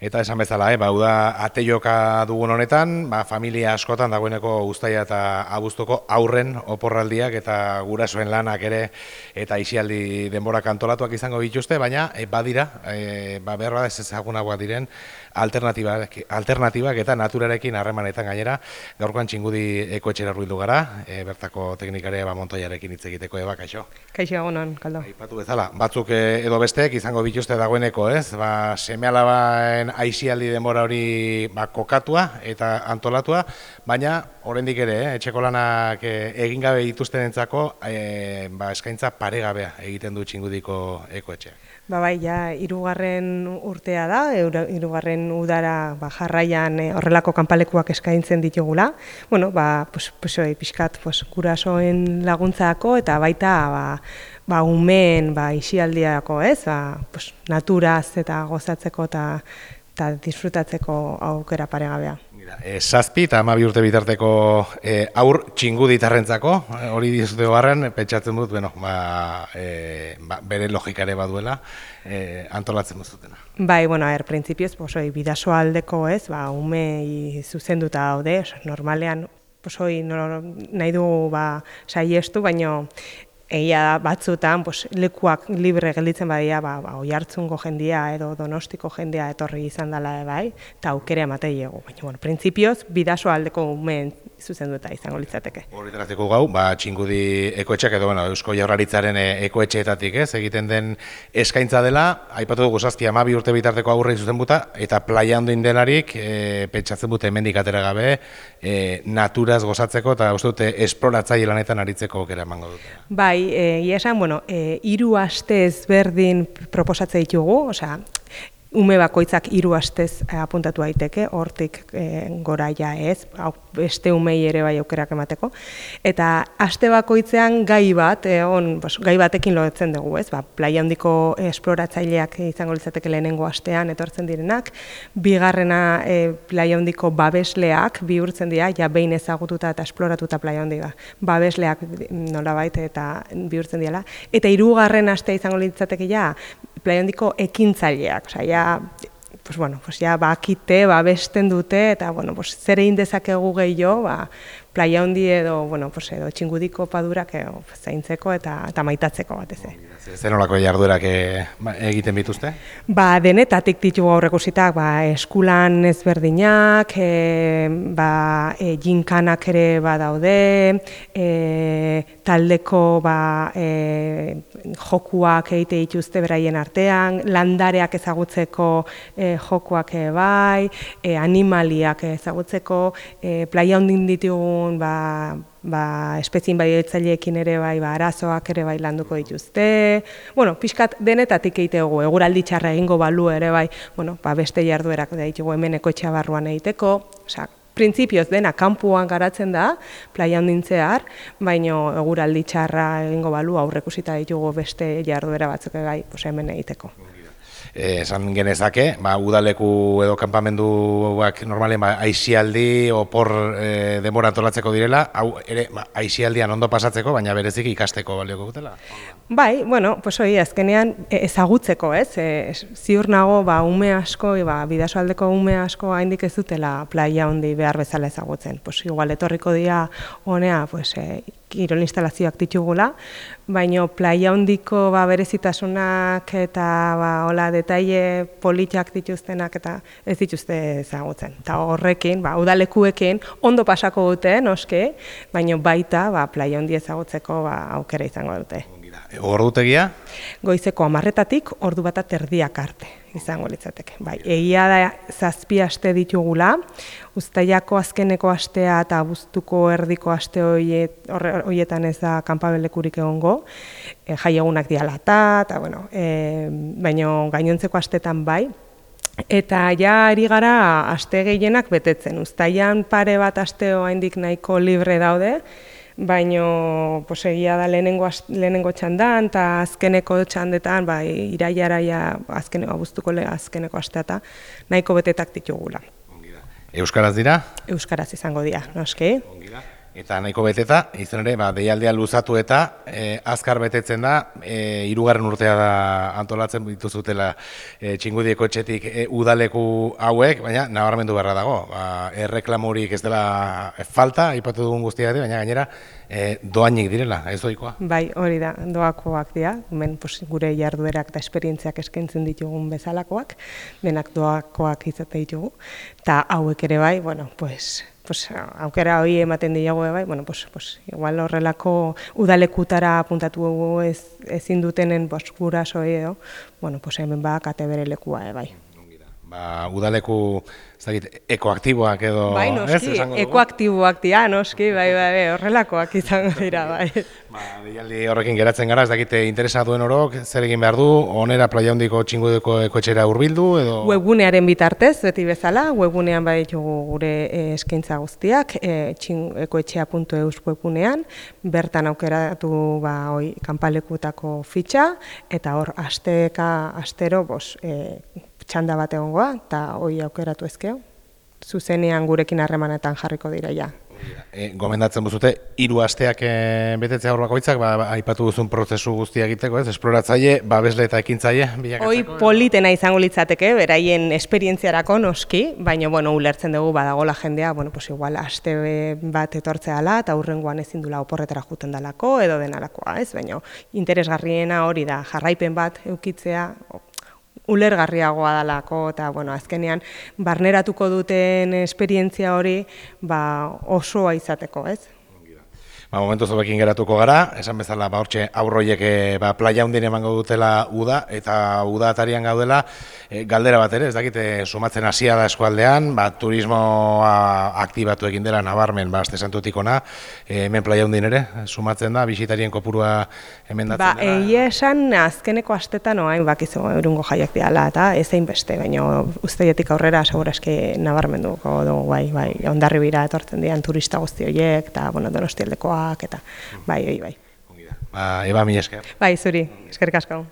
Eta esan bezala, eh, ba, uda ate joka dugun honetan, ba, familia askotan dagoeneko guztaia eta abuztuko aurren oporraldiak eta gurasoen lanak ere eta isialdi denbora kantolatuak izango bituzte, baina e, badira, e, ba, behar ez ezagunagoa diren alternatibak, alternatibak eta naturarekin harremanetan gainera, gaurkoan txingudi ekoetxera ruidu gara, e, bertako teknikare ba, montoiarekin hitz egiteko eba, kaixo? Kaixo egonon, kaldo. Aipatu bezala, batzuk edo besteek izango bituzte dagoeneko, ez? Ba, aisialdi denbora hori ba, kokatua eta antolatua, baina oraindik ere, eh, etxeko lanak eh, egin gabe dituztenentzako eh, ba, eskaintza paregabea egiten du txingudiko ekoetxeak. Ba bai, ja, irugarren urtea da, irugarren udara ba, jarraian eh, horrelako kanpalekuak eskaintzen ditugula. Bueno, ba, pues, pues, oi, pixkat, pues, gurasoen laguntzako eta baita ba, ba, umen ba, isialdiako, ez? Ba, pues, naturaz eta gozatzeko eta eta disfrutatzeko aukera paregabea. E, zazpi eta amabi urte bitarteko e, aur txingu ditarrentzako, hori dizute garren, pentsatzen dut, bueno, ba, e, ba, bere logikare baduela, e, antolatzen duzutena. Bai, bueno, er, prinsipioz, posoi, bidaso aldeko ez, ba, ume zuzenduta daude, normalean, posoi, nahi du, ba, saiestu, baino, egia da batzutan pues, lekuak libre gelditzen badia, ba, ba, oi hartzungo jendia edo donostiko jendia etorri izan dela bai, eta aukere amatei egu. Baina, bueno, prinsipioz, bidaso aldeko umen zuzen duta izango litzateke. Horretarazteko gau, ba, txingudi ekoetxeak edo, bueno, Eusko Jaurlaritzaren e, ekoetxeetatik, ez, egiten den eskaintza dela, aipatu dugu zazti amabi urte bitarteko aurre zuzen buta, eta playa ondo indelarik, e, pentsatzen bute hemendik atera gabe, e, naturaz gozatzeko, eta uste dute, esploratzaile lanetan aritzeko okera emango dute. Bai, e, esan, bueno, e, iru aste ezberdin proposatze ditugu, osea, ume bakoitzak hiru astez eh, apuntatu daiteke, hortik e, gora ja ez, hau beste umei ere bai aukerak emateko. Eta aste bakoitzean gai bat, e, on, bos, gai batekin lotzen dugu, ez? Ba, playa handiko esploratzaileak izango litzateke lehenengo astean etortzen direnak, bigarrena e, playa handiko babesleak bihurtzen dira, ja behin ezagututa eta esploratuta playa handi ba. Babesleak nolabait eta bihurtzen dira. Eta hirugarren astea izango litzateke ja, playa handiko ekintzaileak, osea, ja, pues bueno, pues ja bakite, ba besten dute eta bueno, pues zer egin dezakegu gehiago, ba playa handi edo, bueno, pues edo txingudiko padurak eh, zaintzeko eta eta maitatzeko batez ere. Zer nolako jarduerak e, egiten bituzte? Ba, denetatik ditugu aurrekusitak, ba, eskulan ezberdinak, e, ba, e, jinkanak ere badaude, e, taldeko ba, e, jokuak egite dituzte beraien artean, landareak ezagutzeko e, jokuak bai, e, animaliak ezagutzeko, e, playa hondin ditugun, ba, ba, espezin bai ere bai, ba, arazoak ere bai landuko dituzte. Bueno, pixkat denetatik egitego, eguraldi txarra egingo balu ere bai, bueno, ba, beste jarduerak da ditugu hemeneko etxabarruan egiteko. Osa, printzipioz dena kanpuan garatzen da, playa handintzear, baino eguraldi txarra egingo balu aurrekusita ditugu beste jarduera batzuk bai, hemen egiteko. Eh, esan genezake, ba, udaleku edo kanpamenduak normalen ba, aizialdi opor e, denbora antolatzeko direla, hau ere ba, aizialdian ondo pasatzeko, baina berezik ikasteko balioko gutela? Bai, bueno, pues hori, azkenean ezagutzeko, ez? E, ziur nago, ba, ume asko, e, ba, bidasoaldeko ume asko haindik ez dutela playa hondi behar bezala ezagutzen. Pues igual etorriko dira honea, pues, e, kirol instalazioak ditugula, baino playa hondiko ba, berezitasunak eta ba, hola detaile politiak dituztenak eta ez dituzte ezagutzen. Eta horrekin, ba, udalekuekin ondo pasako dute, noske, baino baita ba, playa hondi ezagutzeko ba, aukera izango dute. Ordutegia? Goizeko amarretatik ordu bat aterdiak arte izango litzateke. Bai, egia da zazpi aste ditugula, ustaiako azkeneko astea eta abuztuko erdiko aste horietan ez da kanpabelekurik egongo, e, jai egunak dialata, eta bueno, e, baino gainontzeko astetan bai, Eta ja ari gara aste gehienak betetzen. Uztaian pare bat asteo haindik nahiko libre daude, baino pues egia da lehenengo lehenengo txandan eta azkeneko txandetan bai iraiara ja azkeneko abuztuko le azkeneko asteata nahiko betetak ditugula. Euskaraz dira? Euskaraz izango dira, noski. Eta nahiko beteta, izan ere, ba, deialdia luzatu eta e, azkar betetzen da, e, irugarren urtea da antolatzen dituzutela e, txingudieko etxetik e, udaleku hauek, baina nabarmendu beharra dago. Ba, erreklamurik ez dela falta, aipatu dugun guztiagatik, baina gainera e, doainik direla, ez doikoa. Bai, hori da, doakoak dira, hemen pues, gure jarduerak eta esperientziak eskaintzen ditugun bezalakoak, denak doakoak izate ditugu, eta hauek ere bai, bueno, pues, pues, aukera hori ematen diogu bai, bueno, pues, pues, igual horrelako udalekutara apuntatu ez, ezin dutenen pues, gurasoei edo, bueno, pues, hemen ba, kate bere lekua e, bai. Ba, udaleku ez dakit, ekoaktiboak edo... Bai, noski, ekoaktiboak dira, noski, bai, bai, bai, horrelakoak izango dira, bai. Ba, deialdi horrekin geratzen gara, ez dakite interesa duen orok, zer egin behar du, onera playa hondiko txingudeko ekoetxera hurbildu, edo... Webgunearen bitartez, beti bezala, webgunean baditugu gure e, eskaintza guztiak, e, ekoetxea.eus webgunean, bertan aukeratu ba, oi, kanpalekutako fitxa, eta hor, asteka, astero, bos, e, txanda bat egongoa, eta hoi aukeratu ezkeo. Zuzenean gurekin harremanetan jarriko dira ja. E, gomendatzen buzute, hiru asteak e, betetzea hor bakoitzak, ba, ba, aipatu duzun prozesu guztia egiteko, ez? Esploratzaile, babesle eta ekintzaile bilakatzeko. Hoi politena izango litzateke, beraien esperientziarako noski, baina bueno, ulertzen dugu badagola jendea, bueno, pues igual aste bat etortzea ala eta hurrengoan ezin dula oporretara juten dalako edo denalakoa, ez? Baina interesgarriena hori da, jarraipen bat eukitzea, ulergarriagoa dalako eta bueno, azkenean barneratuko duten esperientzia hori ba, osoa izateko, ez? Ba, momentu zobekin geratuko gara, esan bezala ba, hortxe aurroiek eh, ba, playa hundin emango dutela uda, eta uda atarian gaudela, e, galdera bat ere, ez dakite, sumatzen hasia da eskualdean, ba, turismoa aktibatu egin dela nabarmen, ba, azte santutik ona, e, hemen playa hundin ere, sumatzen da, bisitarien kopurua hemen datzen ba, dela. Ba, egia esan, azkeneko astetan oain bakizu erungo jaiak diala, eta ezein beste, baina usteietik aurrera, segurazki nabarmen dugu, bai, bai, ondarri bira etortzen dian turista guzti horiek, eta, bueno, donostialdekoa, eta bai, bai, bai. Ba, eba, mi esker. Bai, zuri, eskerrik asko.